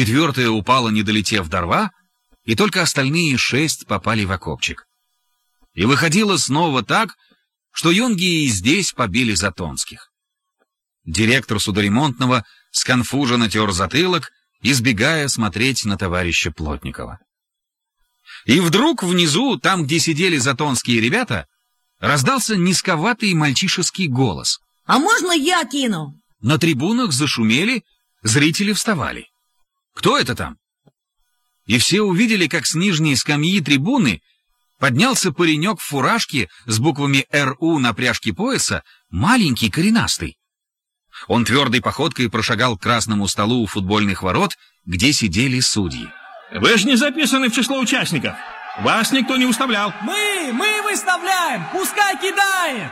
четвертая упала, не долетев до рва, и только остальные шесть попали в окопчик. И выходило снова так, что юнги и здесь побили Затонских. Директор судоремонтного сконфуженно тер затылок, избегая смотреть на товарища Плотникова. И вдруг внизу, там, где сидели затонские ребята, раздался низковатый мальчишеский голос. «А можно я кину?» На трибунах зашумели, зрители вставали. «Кто это там?» И все увидели, как с нижней скамьи трибуны поднялся паренек в фуражке с буквами «РУ» на пряжке пояса, маленький, коренастый. Он твердой походкой прошагал к красному столу у футбольных ворот, где сидели судьи. Вы же не записаны в число участников. Вас никто не уставлял. Мы, мы выставляем, пускай кидает!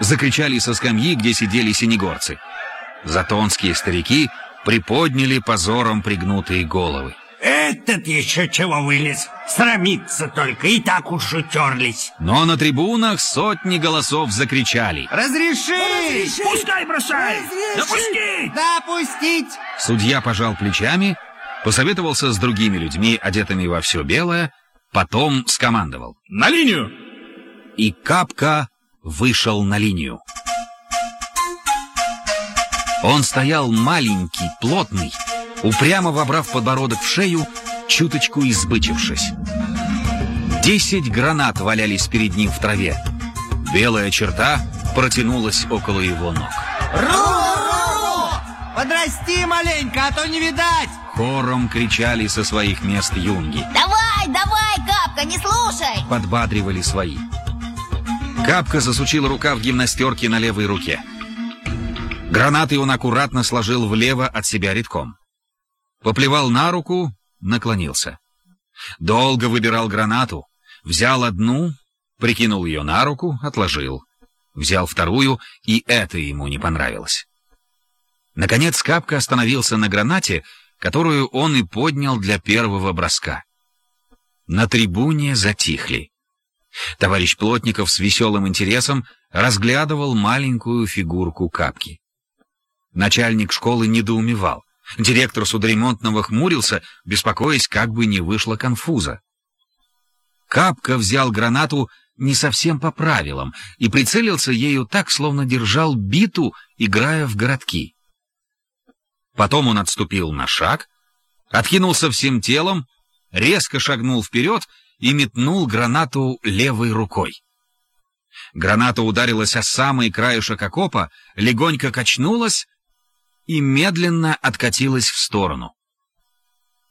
Закричали со скамьи, где сидели синегорцы. Затонские старики приподняли позором пригнутые головы. Этот еще чего вылез? Срамиться только, и так уж утерлись. Но на трибунах сотни голосов закричали. Разреши! Пускай бросай! Допустить! Допустить! Судья пожал плечами, посоветовался с другими людьми, одетыми во все белое, потом скомандовал. На линию! И Капка вышел на линию. Он стоял маленький, плотный, упрямо вобрав подбородок в шею, чуточку избычившись. Десять гранат валялись перед ним в траве. Белая черта протянулась около его ног. Ру-ру-ру! Подрасти маленько, а то не видать! Хором кричали со своих мест юнги. Давай, давай, Капка, не слушай! Подбадривали свои. Капка засучила рукав гимнастерки на левой руке. Гранаты он аккуратно сложил влево от себя редком. Поплевал на руку, наклонился. Долго выбирал гранату, взял одну, прикинул ее на руку, отложил. Взял вторую, и это ему не понравилось. Наконец Капка остановился на гранате, которую он и поднял для первого броска. На трибуне затихли. Товарищ Плотников с веселым интересом разглядывал маленькую фигурку Капки. Начальник школы недоумевал. Директор судоремонтного хмурился, беспокоясь, как бы не вышло конфуза. Капка взял гранату не совсем по правилам и прицелился ею так, словно держал биту, играя в городки. Потом он отступил на шаг, откинулся всем телом, резко шагнул вперед и метнул гранату левой рукой. Граната ударилась о самый краешек окопа, легонько качнулась и медленно откатилась в сторону.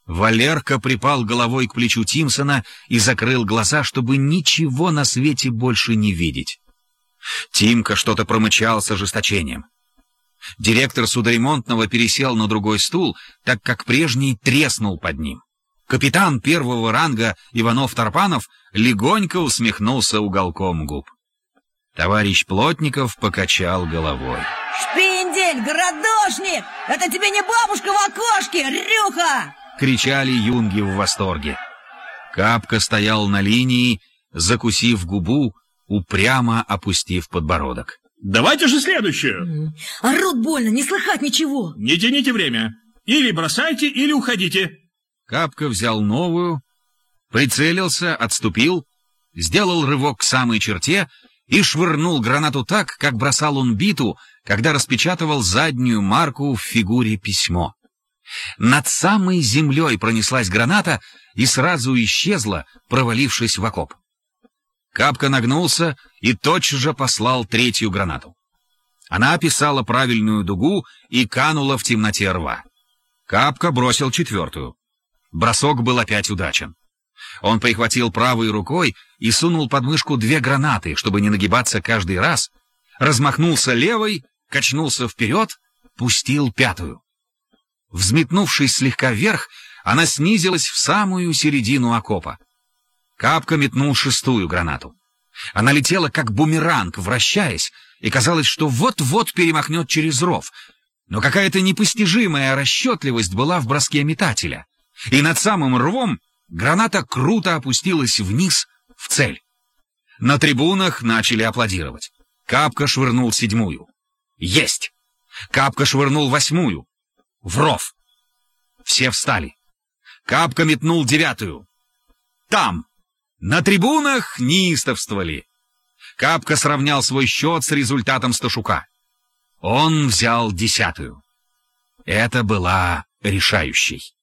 Валерка припал головой к плечу Тимсона и закрыл глаза, чтобы ничего на свете больше не видеть. Тимка что-то промычал с ожесточением. Директор судоремонтного пересел на другой стул, так как прежний треснул под ним. Капитан первого ранга Иванов-Тарпанов легонько усмехнулся уголком губ. Товарищ Плотников покачал головой. Шпиндель, городошник! Это тебе не бабушка в окошке, Рюха! Кричали юнги в восторге. Капка стоял на линии, закусив губу, упрямо опустив подбородок. Давайте же следующую. Орут больно, не слыхать ничего. Не тяните время. Или бросайте, или уходите. Капка взял новую, прицелился, отступил, сделал рывок к самой черте и швырнул гранату так, как бросал он биту, когда распечатывал заднюю марку в фигуре письмо. Над самой землей пронеслась граната и сразу исчезла, провалившись в окоп. Капка нагнулся и тотчас же послал третью гранату. Она описала правильную дугу и канула в темноте рва. Капка бросил четвертую. Бросок был опять удачен. Он прихватил правой рукой и сунул под мышку две гранаты, чтобы не нагибаться каждый раз, размахнулся левой, качнулся вперед, пустил пятую. Взметнувшись слегка вверх, она снизилась в самую середину окопа. Капка метнул шестую гранату. Она летела как бумеранг, вращаясь, и казалось, что вот-вот перемахнет через ров. Но какая-то непостижимая расчетливость была в броске метателя. И над самым рвом граната круто опустилась вниз в цель. На трибунах начали аплодировать. Капка швырнул седьмую. Есть! Капка швырнул восьмую. В ров. Все встали. Капка метнул девятую. Там, на трибунах, неистовствовали. Капка сравнял свой счет с результатом Сташука. Он взял десятую. Это была решающей.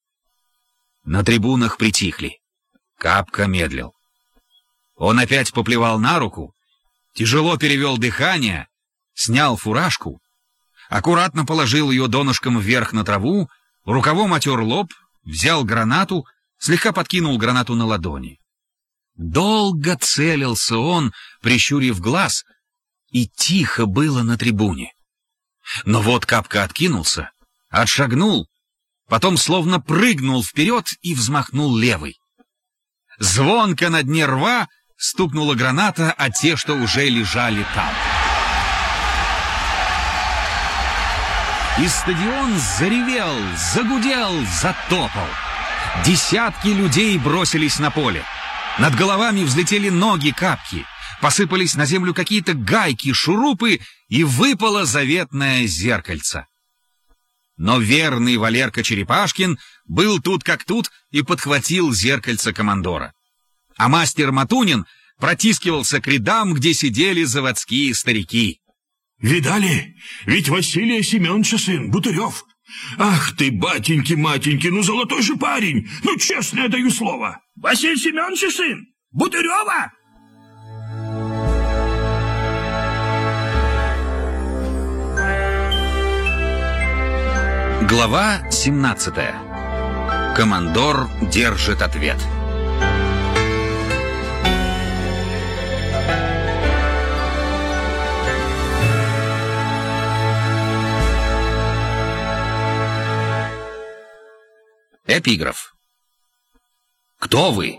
На трибунах притихли. Капка медлил. Он опять поплевал на руку, тяжело перевел дыхание, снял фуражку, аккуратно положил ее донышком вверх на траву, рукавом отер лоб, взял гранату, слегка подкинул гранату на ладони. Долго целился он, прищурив глаз, и тихо было на трибуне. Но вот капка откинулся, отшагнул, потом словно прыгнул вперед и взмахнул левой. Звонко на дне рва стукнула граната, а те, что уже лежали там. И стадион заревел, загудел, затопал. Десятки людей бросились на поле. Над головами взлетели ноги капки, посыпались на землю какие-то гайки, шурупы, и выпало заветное зеркальце. Но верный Валерка Черепашкин был тут как тут и подхватил зеркальце командора. А мастер Матунин протискивался к рядам, где сидели заводские старики. «Видали? Ведь Василия Семеновича сын, Бутырев. Ах ты, батеньки-матеньки, ну золотой же парень! Ну, честно, я даю слово!» Василий Семенович сын? Бутырева? Глава 17. Командор держит ответ. Эпиграф. «Кто вы?»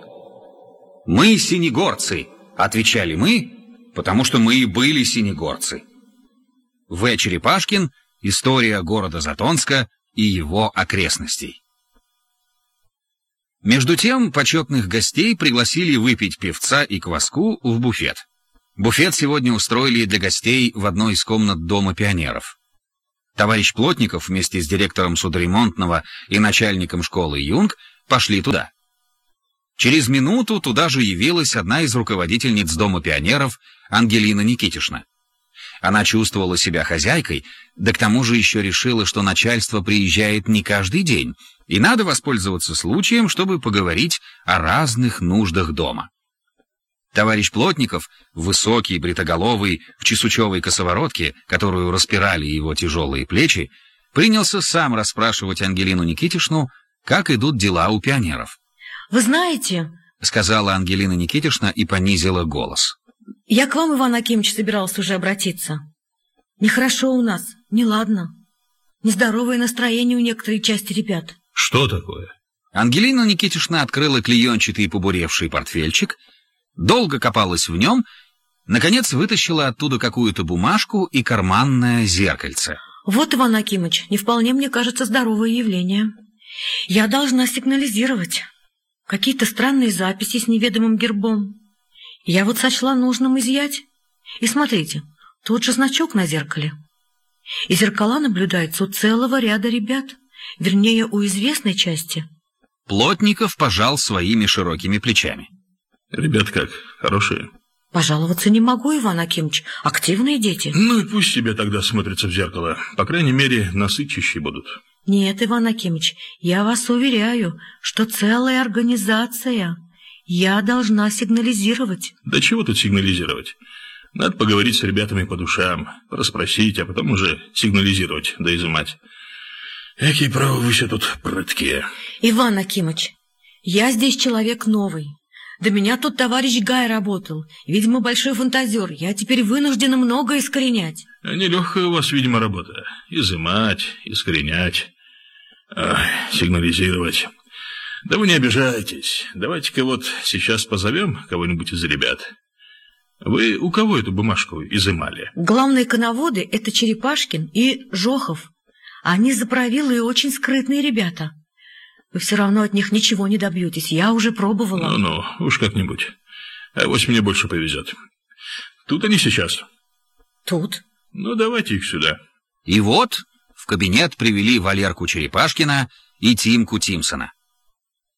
«Мы синегорцы», — отвечали мы, потому что мы и были синегорцы. В. Черепашкин «История города Затонска и его окрестностей». Между тем почетных гостей пригласили выпить певца и кваску в буфет. Буфет сегодня устроили для гостей в одной из комнат Дома пионеров. Товарищ Плотников вместе с директором судоремонтного и начальником школы Юнг пошли туда. Через минуту туда же явилась одна из руководительниц Дома пионеров, Ангелина Никитишна. Она чувствовала себя хозяйкой, да к тому же еще решила, что начальство приезжает не каждый день, и надо воспользоваться случаем, чтобы поговорить о разных нуждах дома. Товарищ Плотников, высокий, бритоголовый, в чесучевой косоворотке, которую распирали его тяжелые плечи, принялся сам расспрашивать Ангелину Никитишну, как идут дела у пионеров. Вы знаете, — сказала Ангелина Никитишна и понизила голос. Я к вам, Иван Акимович, собирался уже обратиться. Нехорошо у нас, неладно. Нездоровое настроение у некоторой части ребят. Что такое? Ангелина Никитишна открыла клеенчатый побуревший портфельчик, долго копалась в нем, наконец вытащила оттуда какую-то бумажку и карманное зеркальце. Вот, Иван Акимович, не вполне, мне кажется, здоровое явление. Я должна сигнализировать. Какие-то странные записи с неведомым гербом. Я вот сочла нужным изъять. И смотрите, тот же значок на зеркале. И зеркала наблюдаются у целого ряда ребят, вернее, у известной части. Плотников пожал своими широкими плечами. Ребят как, хорошие? Пожаловаться не могу, Иван Акимович. Активные дети. Ну и пусть себе тогда смотрятся в зеркало. По крайней мере, насычащие будут. Нет, Иван Акимович, я вас уверяю, что целая организация. Я должна сигнализировать. Да чего тут сигнализировать? Надо поговорить с ребятами по душам, расспросить, а потом уже сигнализировать, да изымать. Какие правы вы все тут прыткие. Иван Акимович, я здесь человек новый. До меня тут товарищ Гай работал. Видимо, большой фантазер. Я теперь вынуждена много искоренять. Нелегкая у вас, видимо, работа. Изымать, искоренять, ах, сигнализировать. Да вы не обижайтесь. Давайте-ка вот сейчас позовем кого-нибудь из ребят. Вы у кого эту бумажку изымали? Главные коноводы — это Черепашкин и Жохов. Они заправилы и очень скрытные ребята. Вы все равно от них ничего не добьетесь. Я уже пробовала. Ну-ну, уж как-нибудь. А вось мне больше повезет. Тут они сейчас. Тут? Ну, давайте их сюда. И вот в кабинет привели Валерку Черепашкина и Тимку Тимсона.